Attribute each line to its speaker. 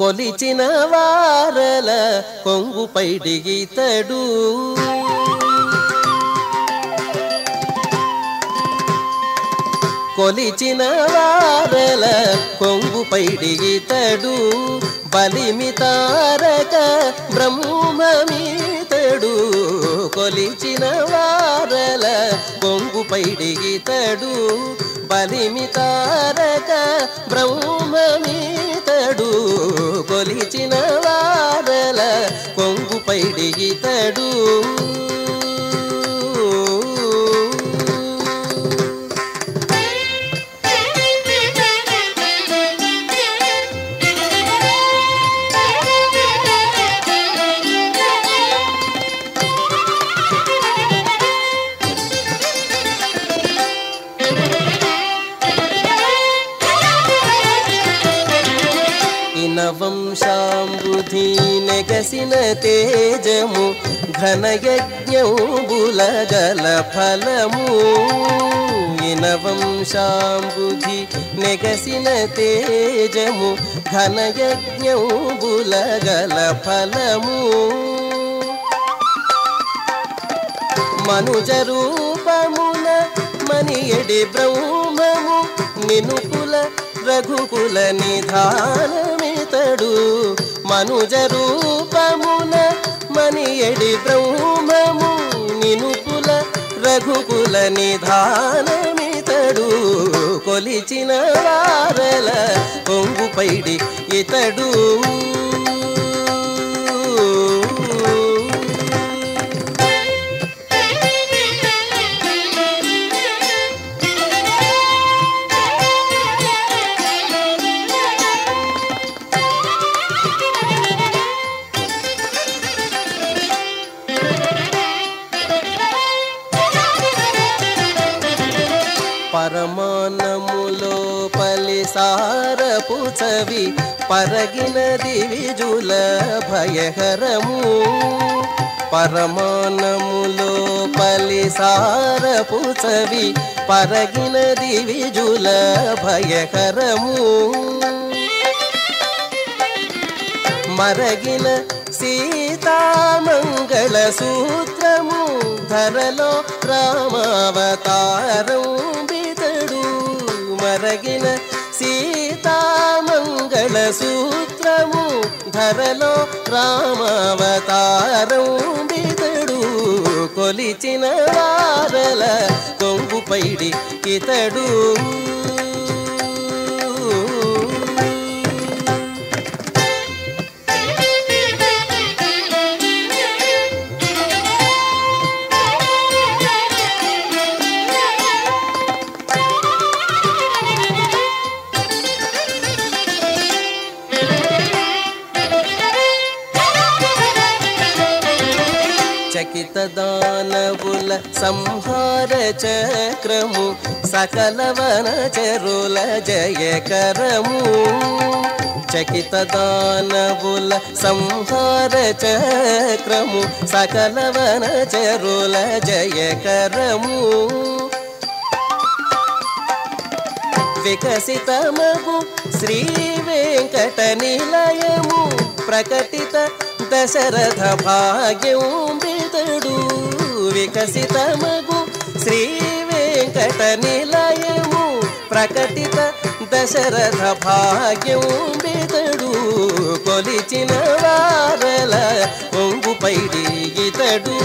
Speaker 1: కొలిచిన వారల కొంగు పైడిగితడు కొలిచిన వారల కొంగు పైడిగితడు బలిమి తారక బ్రహ్మమీతడు కొలిచిన వారల కొంగు పైడిగితడు బలిమి తారక బ్రహ్మమీతడు కొలిచిన వారల కొంగు పైడిగితడు ఇనవంశామృధి నెగసిన తేజము ఘనయజ్ఞౌబుల జల ఫలము ఇనవంశామృధి నెగసిన తేజము ఘనయజ్ఞౌబుల జల ఫలము మనుజ రూపమున మనియడి బ్రహ్మము నినుకుల రఘుకుల నిధానము నిధానమితడు మనుజ రూపమున మనియడి బ్రహ్మము నినుకుల రఘుకుల నిధానమితడు. కొలిచిన వారల కొంగు పైడి ఇతడు. పలిసారపు చవి పరగిన దివిజుల భయహరము పరమానములో పలిసారపు చవి పరగిన దివిజుల భయహరము మరగిన సీతామంగళ సూత్రము ధరలో రామావతారం సూత్రము ధరలో రామావతారం బితడు కొలిచిన వారల కొంగు పైడి ఇతడు. చకిత దానవుల సంహార చక్రము సకల వన చరుల జయకరము చకిత దానవుల సంహార చక్రము సకల వన చరుల జయకరము వికసితమగు శ్రీ వెంకట నిలయము ప్రకటిత దశరథ భాగ్యం బిదడు వికసితమగు శ్రీ వెంకట నిలయము ప్రకటిత దశరథ భాగ్యం బిదడు కొలిచిన వారల ఒంగు పైడి ఇతడు